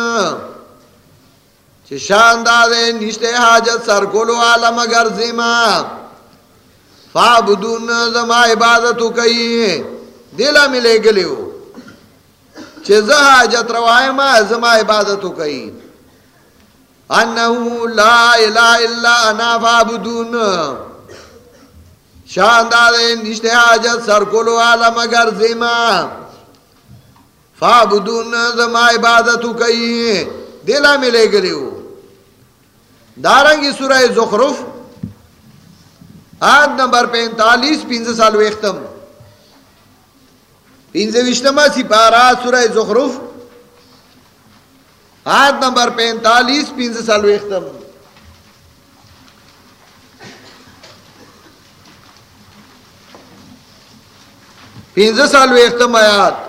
چې شان دادې نشته حاجت سر کولو عالم اگر زما فعبدون زما عبادت کوي دلا ملے گلیو۔ چې زه حاجت روای ما زما عبادت کوي انه لا اله الا انا فعبدون شان دادې نشته حاجت سر کولو عالم اگر زما فعبدون زما عبادت کوي دلا ملے گلیو۔ دارنگی سورہ زخرف آد نمبر پینتالیس پینز سال ویختم پینز وشتما سپارا سورہ زخرف آد نمبر پینتالیس پینز سال ویختم پینز سال ویختم آیات.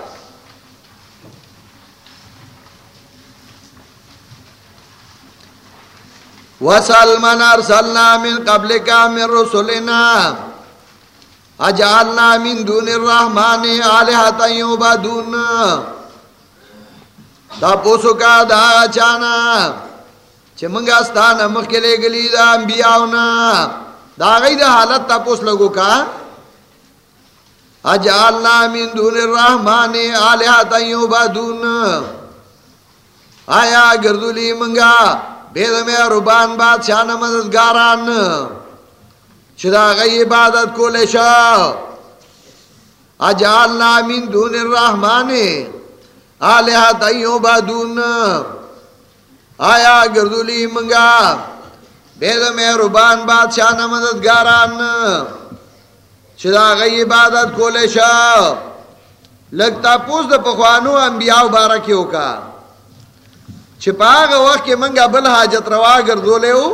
وسل من ارسلنا من قبل کا من رسولنا اجعلنا من دون الرحمن آلہتا یوبادون تا پوسو کا دا چانا چھ منگا ستانا مخلے گلی دا انبیاؤنا دا غی دا حالت تا پوس لگو کا اجعلنا من دون الرحمن آلہتا یوبادون آیا گردولی منگا بید میں ربان بادشاہ مددگاران چدا غی عبادت کو لشا اجعلنا من دون الرحمن آلیہ تیوں بادون آیا گردولی منگا. بید میں ربان بادشاہ مددگاران چدا غی عبادت کو لشا لگتا پوز دا پخوانو انبیاء بارکیو کا. چھپاگ وقت کے منگا بل حاجت روا گردولے ہو،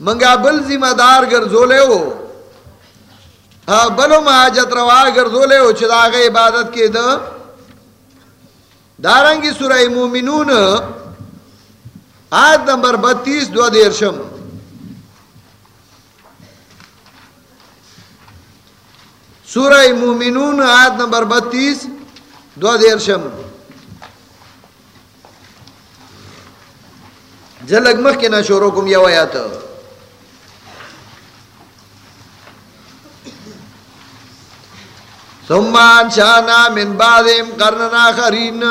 منگا بل ذمہ دار گردولے ہو۔ بلو حاجت روا گردولے ہو چراغ عبادت کے دا۔ دارنگی سورہ مومنون، آیت نمبر بتیس، دو دیرشم سورہ مومنون، آیت نمبر بتیس، دو دیرشم جلگ مخ کے نہ شورو کم یو آیات ثم انشانا من بعدهم قرننا خرین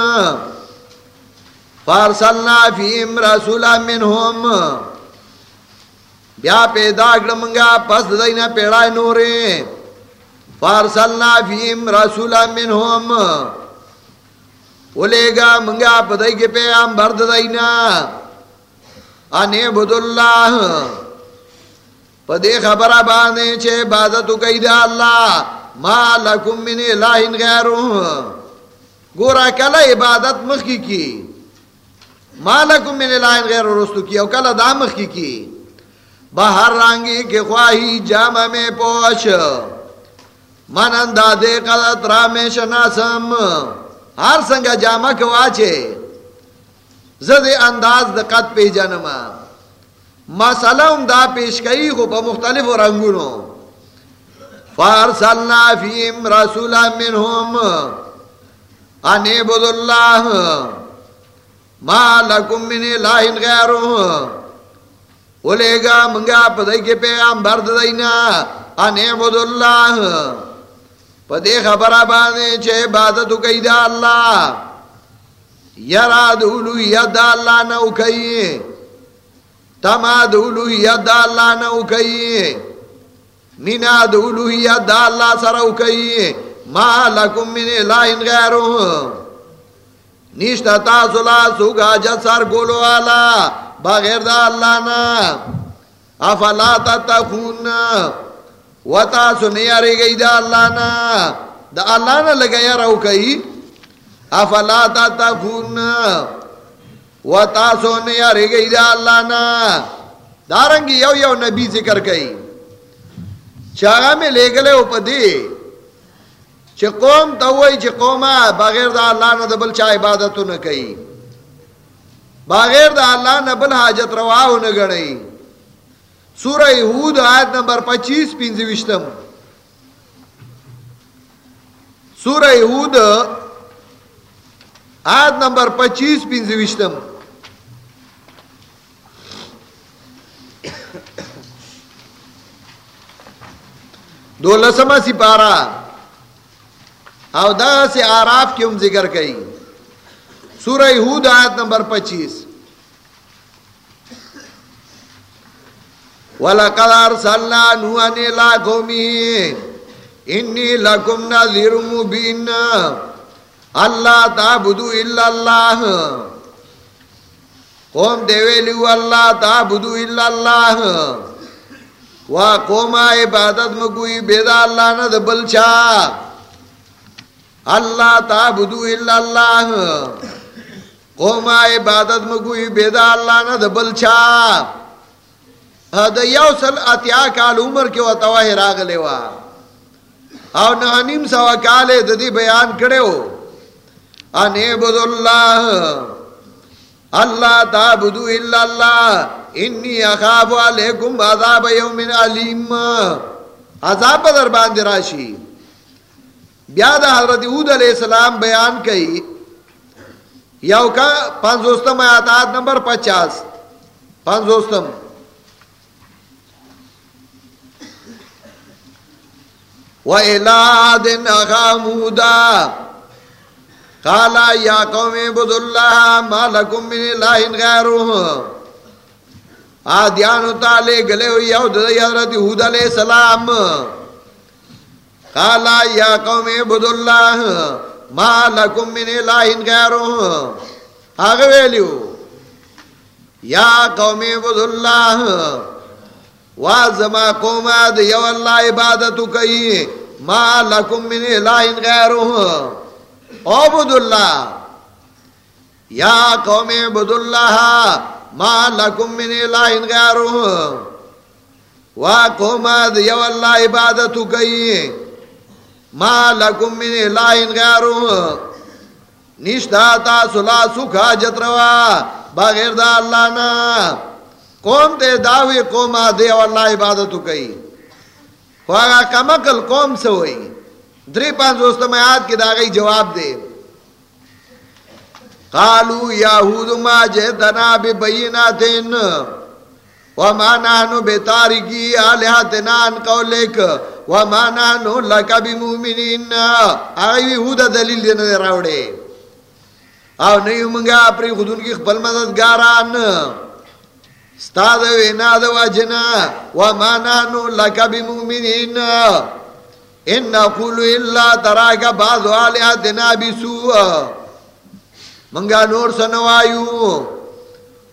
فارسلنا فیم رسولا منهم. بیا پیدا گڑمنگا پس دینا پیڑای نورے فارسلنا فیم رسولا منهم. اولے گا منگا پدائی کے پیغام برد دینا انے بد اللہ پدے خبر باندھے چھے عبادت کئی دا اللہ۔ ما لکم من الہ غیرو گورا کلا عبادت مخی کی۔ ما لکم من الہ غیرو رستو کی، او کلا دا مخی کی۔ بہر رانگی کے خواہی جامع میں پوش۔ من اندادے قدت رامے شناسم۔ ہر سنگا جامع کواچے زد انداز د قد پی جنما مسئلہ ام دا پیش کئی خو پا مختلف رنگونو. فارسلنا فیم رسولا منہم. انیبود اللہ ما لکم من الہین غیرو اولے گا منگا پدائی کے پیغام برد دینا انیبود اللہ پدے خبر آبانے چھے عبادتو کئی دا اللہ. یرا دولو ید اللہ نو کئی تما دولو ید اللہ نو کئی مینا دولو ید اللہ سرو کئی، ما لکم من الہین غیرو نیشتا تاسولا سوگا جت سر گولو آلا، بغیر دا اللہ نا۔ افلا تتخون و تاسو نیاری گئی دا اللہ نا۔ دا اللہ نا لگا یرو کئی۔ افلا تا تا خون و تاسو نے ارے گئی دا اللہ نا دارنگی یو یو نبی ذکر کئی چاگا میں لے گلے او پدی چھ قوم تاوئی چھ قوما بغیر دا اللہ نا دبل چا عبادتو نکئی بغیر دا اللہ نا بل حاجت رواہو نا نگڑئی سورہ حود آیت نمبر پچیس پینزوشتم سورہ حود آیت نمبر پچیس پنجوشتم دو لسمہ سپارہ او دا سے آراف کی ام ذکر کئی سورہ ہود آیت نمبر پچیس وَلَقَدْ أَرْسَلْنَا نُوحًا إِلَىٰ قَوْمِهِ إِنِّي لَكُمْ نَذِيرٌ مُّبِينٌ اللہ تعبدو الا اللہ قوم دیویلیو اللہ تعبدو الا اللہ وا قوم عبادت مگوئی بیدا اللہ ند بلچا اللہ تعبدو الا اللہ قوم عبادت مگوئی بیدا اللہ ند بلچا دا یو سل اتیا کال عمر کے و تواہ راگ لیوا او نانیم سوا کالے دا دی بیان کرے ہو انعبد اللہ اللہ الا اللہ انی اخاف علیکم عذاب یوم علیم عذاب باندھ راشی بیاد حضرت عود علیہ السلام بیان کئی. یو کا پانزوستم آیات نمبر پچاس. پانزوستم وَإِلَادٍ أَخَامُودًا کالا یا قوم عبد اللہ مالکم من الہ غیرہ آدیانو تالے گلے ہوئی یہود حضرت حود علیہ السلام. کالا یا قوم عبد اللہ مالکم من الہ غیرہ آگے ویلیو. یا قوم عبد اللہ وازما قوم آد، یو اللہ عبادتو کئی مالکم من الہ غیرہ عبد اللہ یا قوم عبد اللہ ما لکم من الہ غیرہ وا قوم یو اللہ عبادتو کئی ما لکم من الہ غیرہ نشتا تا سلا سکھا جتروا بغیر دا اللہ نا۔ قوم تے داوی قوم دے اللہ عبادتو کئی خواہ کمکل قوم سے ہوئی۔ دری پانچ دوست میں آج کی داغی جواب دے۔ قالو یاہود ما جہتنا بی بیناتین وما نحنو بی تارکی آلیہتنا ان قولک، وما نحنو لکا بی مومنین آگئی ہودہ دلیل دینا دے راوڑے او نیو منگا اپری خودون کی خبل مددگاران۔ ستاد وینا دو اجنا، وما نحنو لکا بی مومنین ان نقول الا تراك بعض الهاتنا بسوء. منگا نور سنوایو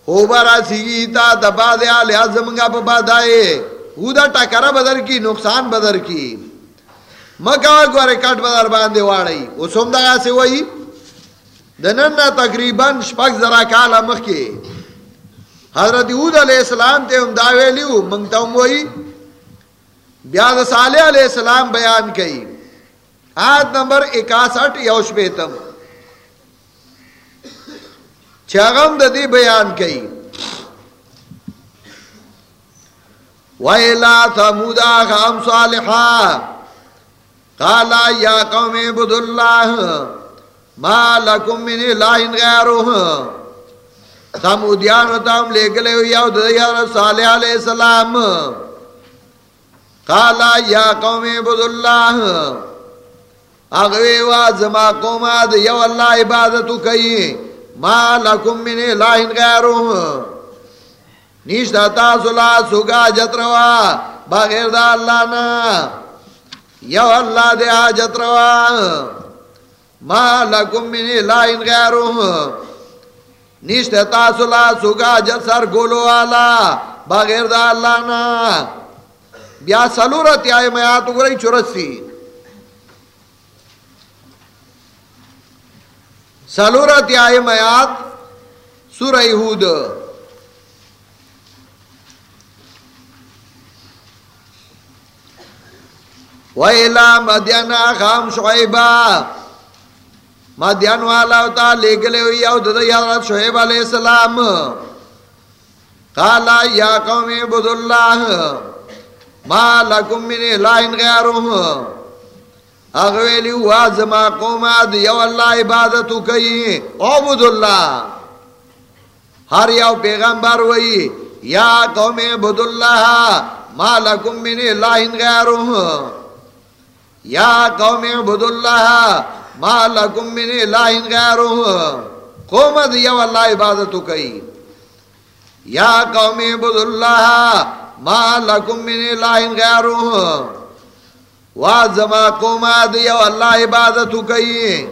ہو بارا سی تا دبا دے الہات منگا پا دائے اودا ٹکرا بدر کی، نقصان بدر کی. مکا گوارے کٹ بدر باندے واڑی او سوم دا سے وئی دنن تقریباً شپک ذرا کالا مخی. حضرت عود علیہ السلام تے ہم دعوے لیو منگتا ہم وئی بیاد صالح علیہ السلام بیان کئی آیت نمبر اکاسٹھ، یوش بیتم۔ چھغم ددی بیان کئی وَإِلَا ثَمُودَا خَامْ صَالِحًا۔ قَالَ يَا قَوْمِ عِبُدُ اللَّهِ مَا لَكُمْ مِنْ إِلَٰهٍ غَيْرُهُ۔ ثمودیان تم لے گلے ہوئی یاد صالح علیہ السلام۔ قالا یا قوم عبد اللہ. اغوی وازما قوم آد، یو اللہ عبادتو کئی، ما لکم من الہ غیرو نیشتا تاسولا سگا جتروا بغیر دا اللہ نا. یو اللہ دے حاجت روا. ما لکم من الہ غیرو نیشتا تاسولا سگا جت سر گولو آلا بغیر دا اللہ نا. بیا سلورت آئے میات گرئی چورسی. سلورت آئے میات سورہ ہود وَإِلَا مَدْيَنَا خَامْ شُعِبًا مدین والا ہوتا لے گلے ہوئی او ددی حضرت شعیب علیہ السلام. قالا یا قوم عبد اللہ ما لکم من الہین غیرهم اغویلی وازما قوم آد، یو اللہ عبادتو کئی، عبد اللہ. ہر یو پیغمبر وئی، یا قوم عبد اللہ، ما لکم من الہین غیرهم یا قوم عبد اللہ، ما لکم من الہین غیرهم قوم آد، یو اللہ عبادتو کئی. یا قوم عبد اللہ ما لکم من الہ غیرو وازما قوم دیو اللہ عبادتو کئی.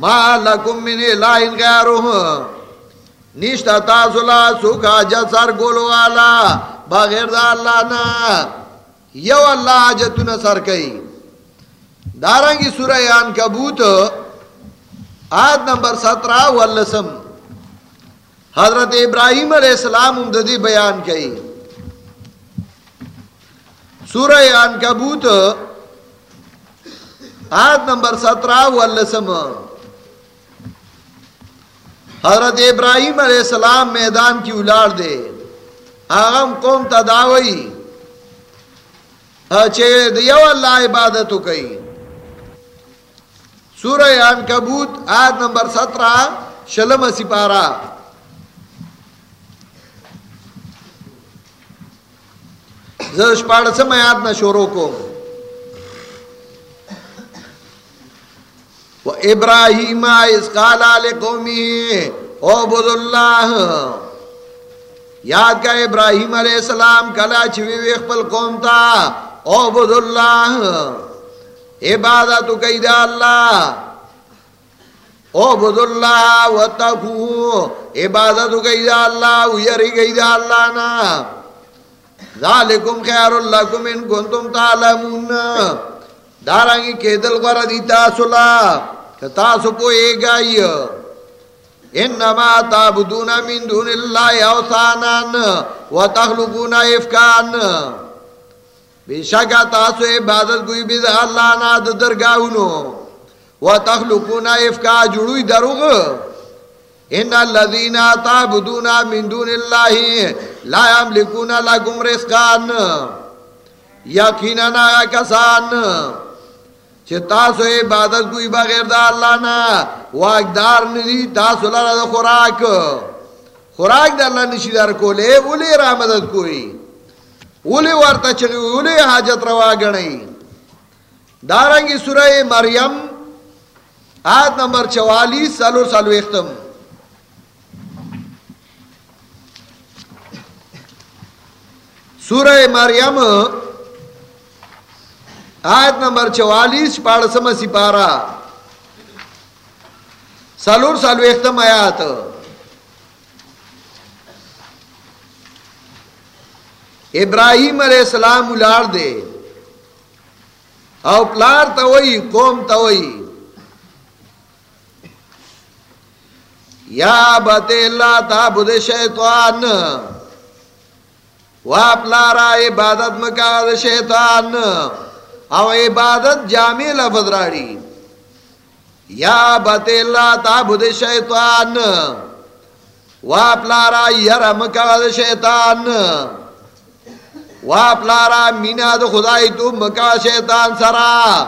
ما لکم من الہ غیرو نشتا تاسولا سوکا جسر گولو والا. بغیر دا اللہ نا. یو اللہ آجتو سر کئی. دارنگی سورہ آن کبوت آیت نمبر سترہ واللسم. حضرت ابراہیم علیہ السلام امددی بیان کئی. سورہ ان کبوت آیت نمبر سترہ واللسم حضرت ابراہیم علیہ السلام میدان کی الاڑ دے. آغم قوم تداوئی اچھے دیو اللہ عبادت کئی. سورہ ان کبوت آیت نمبر سترہ، شلم سپارہ زرش پاڑ سے میں آیت نہ شوروں کو۔ ابراہیم اس قال قومی، او بد اللہ یاد کا ابراہیم علیہ السلام کلا چھوی ویخ پل قوم تا۔ او بد اللہ عبادت کئی دا اللہ۔ او بد اللہ وتقو عبادت کئی دا اللہ، ویری کئی دا اللہ نا۔ ذالکم خیر اللہ ان کنتم تعلمون. دارنگی کہ دل غرہ دیتا صلح تاسو کو پوئے گئی انما تابدون من دون اللہ اوثانان و تخلقون افکان. بے شکا تاسو عبادت کوئی بید اللہ نا درگاہونو. و تخلقون افکا جڑوی دروغ. ان الذین تابدون من دون اللہ لا یملکون لکم رزقان یقیننا کسان چې تاسو عبادت کوئی بغیر د الله نه واقدار ندي تاسو لاره د خوراک۔ خوراک د الله نشي در کولې ولې را مدد کوي ولې ورته چې ولې حاجت روا غنئ دارنګي سوره مریم، آیت نمبر 44 سالو سالو ختم سورہ مریم، آیت نمبر چوالیس پاڑسم سپارہ۔ سالور سالو اختم آیات۔ ابراہیم علیہ السلام الار دے۔ او پلار توئی قوم توئی یا بت اللہ تابد شیطان۔ وا پلارا عبادت مکا شیطان. او عبادت جامع لفظ راڑی. یا بت اللہ تابد شیطان. واپ لارا یرم کا شیطان. واپ لارا مینا د خدائی تو مکا شیطان سرا.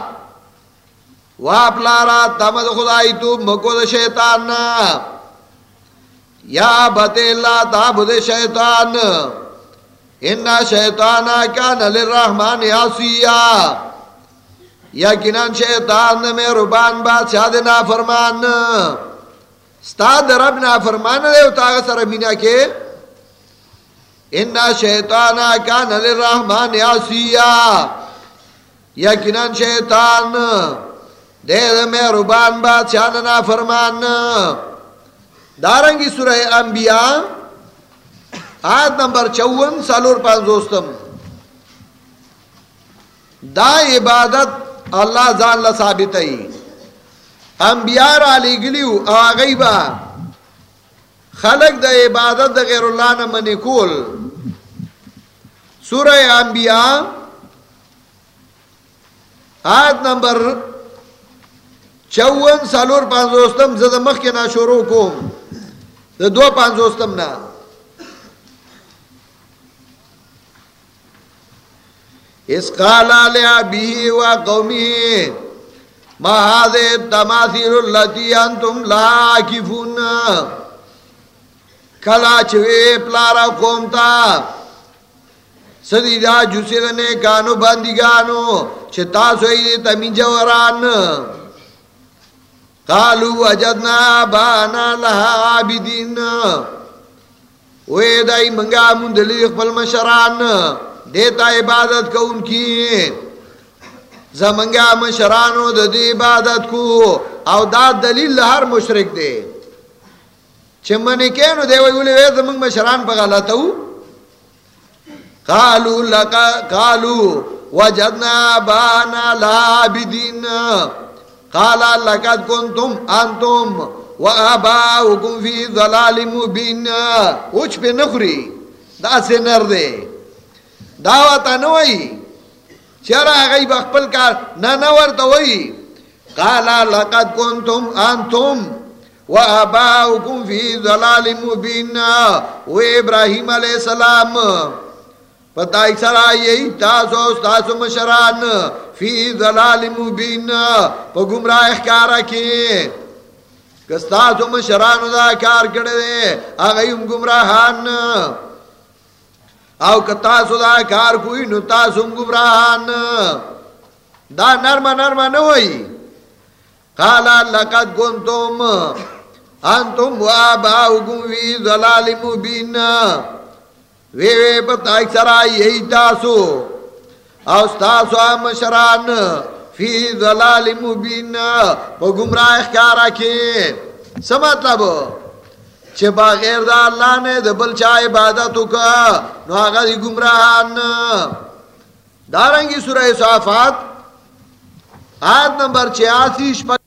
واپ لارا تم د خدائی تو مکو د شیطان یا بت اللہ تابد شیطان شیطان. کا نل رحمان یا سیا یقیناً شیطان میں ربان بادشاہ دے نافرمان ستا در رب نافرمان دے اتاغ سر مینا کے انا شیطان کان للرحمن عصیا یقیناً شیطان دے دے میں ربان بادشاہ دے نافرمان دارنگی سورہ انبیاء آیت نمبر چون، سالور پانچ دوستم. دا عبادت اللہ زان لا ثابت ای انبیاء علی گلیو آغی با. خلق دا عبادت دا غیر اللہ نمانی کول. سورہ انبیاء، آیت نمبر چون، سالور پانزوستم زد مخ کے نا شروع کوم، زد دو پانزوستم نا. اس قال لیا بھی و قومی۔ ما هذه التماثيل التي انتم لا عاكفون کلا چوے پلارا قوم تا۔ سدی دا جوسی دنے کانو باندگانو چھتا سوئی تمی جوران۔ قالو وجدنا بانا لها عابدین۔ وے دائی منگا مندلی اقبل مشران۔ دیتا عبادت کو ان کی. زمنگا مشرانو دی عبادت کو. او دا دلیل ہر مشرک دے. چمنی کینو دے وی ولی وی زمنگ مشران پا غلطو. قالو لکا قالو وجدنا بانا لابدین قالا لکت کنتم انتم و آباؤکم فی ظلال مبین. اوچ پہ نخری. دا سے نر دے. دعوتا نوئی چرا غیب بخپل کار ننور دوئی قالا لقد کنتم انتم وَأَبَاؤُكُمْ فِي ذَلَالِ مُبِينَ و ابراہیم علیہ السلام. پتہ سرا یہی تاسو تاسو مشران فی ذلال مبین. پا گمراہ احکارا کی. کستاسو مشران دا کار کردے. آغایم گمراہان. او کتاسو دا کار کوئی نو تاسو گمراہان دا نرم نرم نوئی قالا لقد کنتم انتم واباؤکم فی ذلال مبین وی وی پتا اکسرا یہی تاسو. او ستاسو مشران فی ذلال مبین پا گمراہ اخکارا کی سمطلب چھ باغیر دا اللہ نے دا بلچا عبادتو کا نو آگا دی گمراہان دارنگی سورہ صحافات آیت نمبر چھیاسی شپک